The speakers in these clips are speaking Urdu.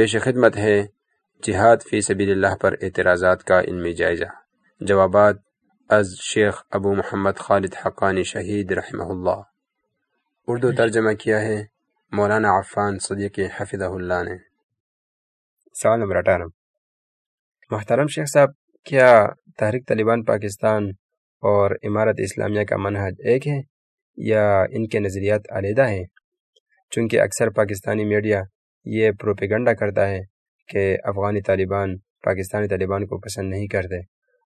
پیش خدمت ہے جہاد فی سبیل اللہ پر اعتراضات کا علمی جائزہ۔ جوابات از شیخ ابو محمد خالد حقانی شہید رحمہ اللہ۔ اردو ترجمہ کیا ہے۔ مولانا عفان صدیق حفظہ اللہ نے۔ سوال نمبر اٹھارہ محترم شیخ صاحب، کیا تحریک طالبان پاکستان اور عمارت اسلامیہ کا منحج ایک ہے یا ان کے نظریات علیحدہ ہیں؟ چونکہ اکثر پاکستانی میڈیا یہ پروپیگنڈا کرتا ہے کہ افغانی طالبان پاکستانی طالبان کو پسند نہیں کرتے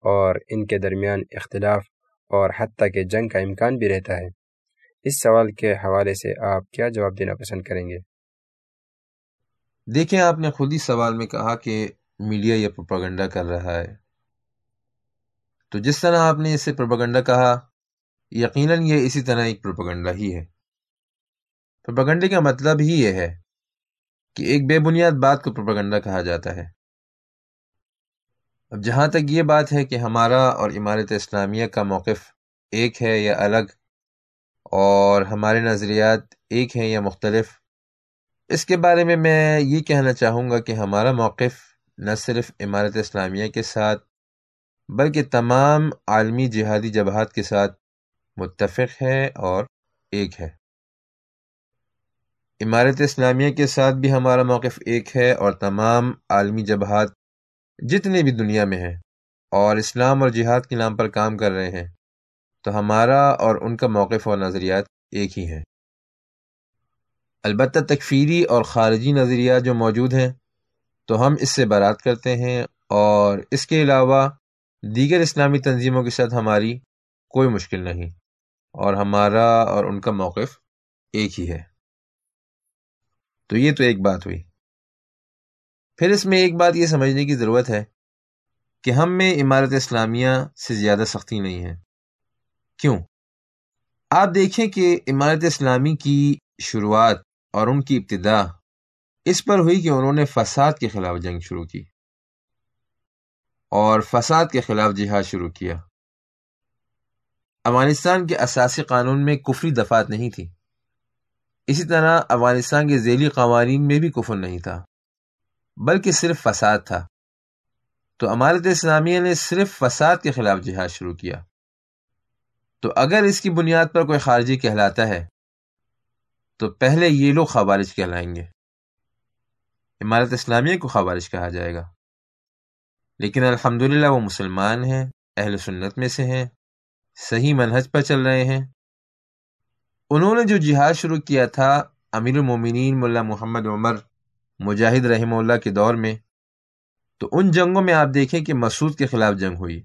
اور ان کے درمیان اختلاف اور حتیٰ کہ جنگ کا امکان بھی رہتا ہے۔ اس سوال کے حوالے سے آپ کیا جواب دینا پسند کریں گے؟ دیکھیں، آپ نے خود ہی سوال میں کہا کہ میڈیا یہ پروپیگنڈا کر رہا ہے۔ تو جس طرح آپ نے اسے پروپیگنڈا کہا، یقیناً یہ اسی طرح ایک پروپیگنڈا ہی ہے۔ پروپیگنڈے کا مطلب ہی یہ ہے کہ ایک بے بنیاد بات کو پروپیگنڈا کہا جاتا ہے۔ اب جہاں تک یہ بات ہے کہ ہمارا اور عمارت اسلامیہ کا موقف ایک ہے یا الگ، اور ہمارے نظریات ایک ہیں یا مختلف، اس کے بارے میں میں یہ کہنا چاہوں گا کہ ہمارا موقف نہ صرف عمارت اسلامیہ کے ساتھ، بلکہ تمام عالمی جہادی جبہات کے ساتھ متفق ہے اور ایک ہے۔ عمارت اسلامیہ کے ساتھ بھی ہمارا موقف ایک ہے اور تمام عالمی جبہات جتنے بھی دنیا میں ہیں اور اسلام اور جہاد کے نام پر کام کر رہے ہیں، تو ہمارا اور ان کا موقف اور نظریات ایک ہی ہیں۔ البتہ تکفیری اور خارجی نظریات جو موجود ہیں، تو ہم اس سے برات کرتے ہیں اور اس کے علاوہ دیگر اسلامی تنظیموں کے ساتھ ہماری کوئی مشکل نہیں اور ہمارا اور ان کا موقف ایک ہی ہے۔ تو یہ تو ایک بات ہوئی۔ پھر اس میں ایک بات یہ سمجھنے کی ضرورت ہے کہ ہم میں عمارت اسلامیہ سے زیادہ سختی نہیں ہے۔ کیوں؟ آپ دیکھیں کہ عمارت اسلامی کی شروعات اور ان کی ابتدا اس پر ہوئی کہ انہوں نے فساد کے خلاف جنگ شروع کی۔ اور فساد کے خلاف جہاد شروع کیا۔ افغانستان کے اساسی قانون میں کفری دفات نہیں تھی۔ اسی طرح افغانستان کے ذیلی قوانین میں بھی کفر نہیں تھا، بلکہ صرف فساد تھا۔ تو امارت اسلامیہ نے صرف فساد کے خلاف جہاد شروع کیا۔ تو اگر اس کی بنیاد پر کوئی خارجی کہلاتا ہے، تو پہلے یہ لوگ خوارج کہلائیں گے۔ عمارت اسلامیہ کو خوارج کہا جائے گا۔ لیکن الحمدللہ وہ مسلمان ہیں، اہل سنت میں سے ہیں، صحیح منہج پر چل رہے ہیں۔ انہوں نے جو جہاد شروع کیا تھا، امیر المومنین ملا محمد عمر مجاہد رحمہ اللہ کے دور میں، تو ان جنگوں میں آپ دیکھیں کہ مسعود کے خلاف جنگ ہوئی،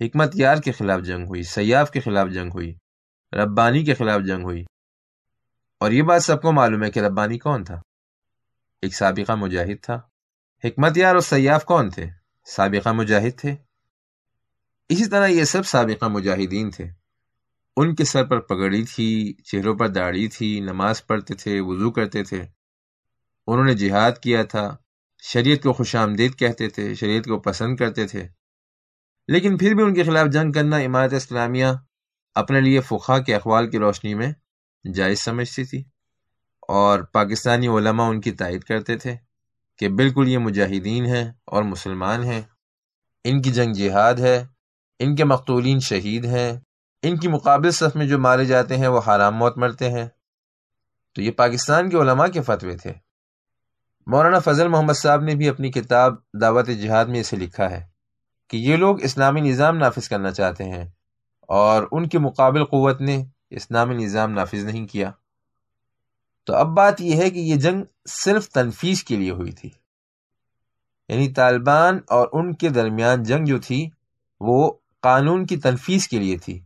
حکمت یار کے خلاف جنگ ہوئی، سیاف کے خلاف جنگ ہوئی، ربانی کے خلاف جنگ ہوئی۔ اور یہ بات سب کو معلوم ہے کہ ربانی کون تھا؟ ایک سابقہ مجاہد تھا۔ حکمت یار اور سیاف کون تھے؟ سابقہ مجاہد تھے۔ اسی طرح یہ سب سابقہ مجاہدین تھے۔ ان کے سر پر پگڑی تھی، چہروں پر داڑھی تھی، نماز پڑھتے تھے، وضو کرتے تھے۔ انہوں نے جہاد کیا تھا، شریعت کو خوش آمدید کہتے تھے، شریعت کو پسند کرتے تھے۔ لیکن پھر بھی ان کے خلاف جنگ کرنا عمارت اسلامیہ اپنے لیے فخا کے اخوال کی روشنی میں جائز سمجھتی تھی۔ اور پاکستانی علماء ان کی تائید کرتے تھے کہ بالکل یہ مجاہدین ہیں اور مسلمان ہیں۔ ان کی جنگ جہاد ہے، ان کے مقتولین شہید ہیں۔ ان کی مقابل صف میں جو مارے جاتے ہیں وہ حرام موت مرتے ہیں۔ تو یہ پاکستان کے علماء کے فتوے تھے۔ مولانا فضل محمد صاحب نے بھی اپنی کتاب دعوت جہاد میں اسے لکھا ہے کہ یہ لوگ اسلامی نظام نافذ کرنا چاہتے ہیں اور ان کی مقابل قوت نے اسلامی نظام نافذ نہیں کیا۔ تو اب بات یہ ہے کہ یہ جنگ صرف تنفیذ کے لیے ہوئی تھی۔ یعنی طالبان اور ان کے درمیان جنگ جو تھی وہ قانون کی تنفیذ کے لیے تھی۔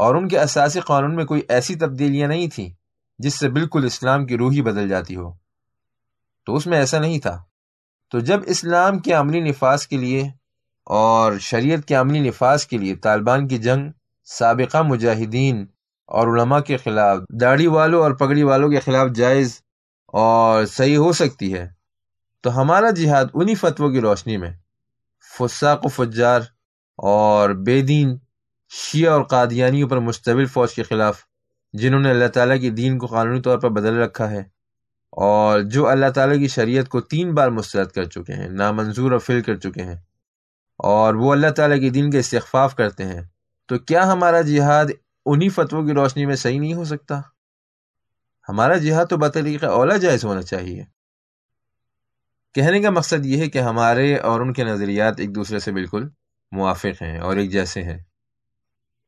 اور ان کے اساسی قانون میں کوئی ایسی تبدیلیاں نہیں تھیں جس سے بالکل اسلام کی روح ہی بدل جاتی ہو۔ تو اس میں ایسا نہیں تھا۔ تو جب اسلام کے عملی نفاذ کے لیے اور شریعت کے عملی نفاذ کے لیے طالبان کی جنگ، سابقہ مجاہدین اور علماء کے خلاف، داڑھی والوں اور پگڑی والوں کے خلاف جائز اور صحیح ہو سکتی ہے، تو ہمارا جہاد انہی فتووں کی روشنی میں، فساق و فجار اور بے دین شیعہ اور قادیانیوں پر مشتبل فوج کے خلاف، جنہوں نے اللہ تعالیٰ کی دین کو قانونی طور پر بدل رکھا ہے اور جو اللہ تعالیٰ کی شریعت کو تین بار مسترد کر چکے ہیں، نامنظور اور فل کر چکے ہیں اور وہ اللہ تعالیٰ کے دین کے استخفاف کرتے ہیں، تو کیا ہمارا جہاد انہی فتووں کی روشنی میں صحیح نہیں ہو سکتا؟ ہمارا جہاد تو بطریقہ اولا جائز ہونا چاہیے۔ کہنے کا مقصد یہ ہے کہ ہمارے اور ان کے نظریات ایک دوسرے سے بالکل موافق ہیں اور ایک جیسے ہیں۔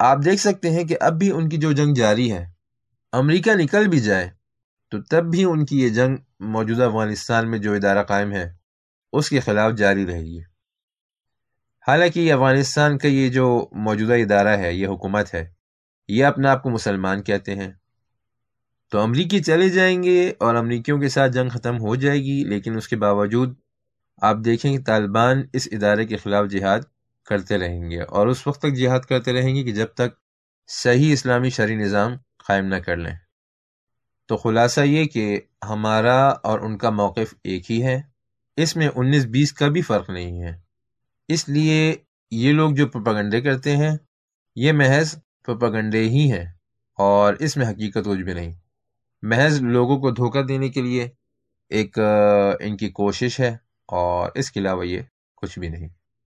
آپ دیکھ سکتے ہیں کہ اب بھی ان کی جو جنگ جاری ہے، امریکہ نکل بھی جائے، تو تب بھی ان کی یہ جنگ موجودہ افغانستان میں جو ادارہ قائم ہے، اس کے خلاف جاری رہے گی۔ حالانکہ یہ افغانستان کا یہ جو موجودہ ادارہ ہے، یہ حکومت ہے، یہ اپنے آپ کو مسلمان کہتے ہیں۔ تو امریکی چلے جائیں گے اور امریکیوں کے ساتھ جنگ ختم ہو جائے گی، لیکن اس کے باوجود آپ دیکھیں کہ طالبان اس ادارے کے خلاف جہاد کرتے رہیں گے اور اس وقت تک جہاد کرتے رہیں گے کہ جب تک صحیح اسلامی شرعی نظام قائم نہ کر لیں۔ تو خلاصہ یہ کہ ہمارا اور ان کا موقف ایک ہی ہے۔ اس میں انیس بیس کا بھی فرق نہیں ہے۔ اس لیے یہ لوگ جو پپگنڈے کرتے ہیں، یہ محض پپگنڈے ہی ہیں اور اس میں حقیقت کچھ بھی نہیں۔ محض لوگوں کو دھوکہ دینے کے لیے ایک ان کی کوشش ہے اور اس کے علاوہ یہ کچھ بھی نہیں۔